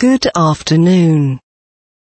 Good afternoon.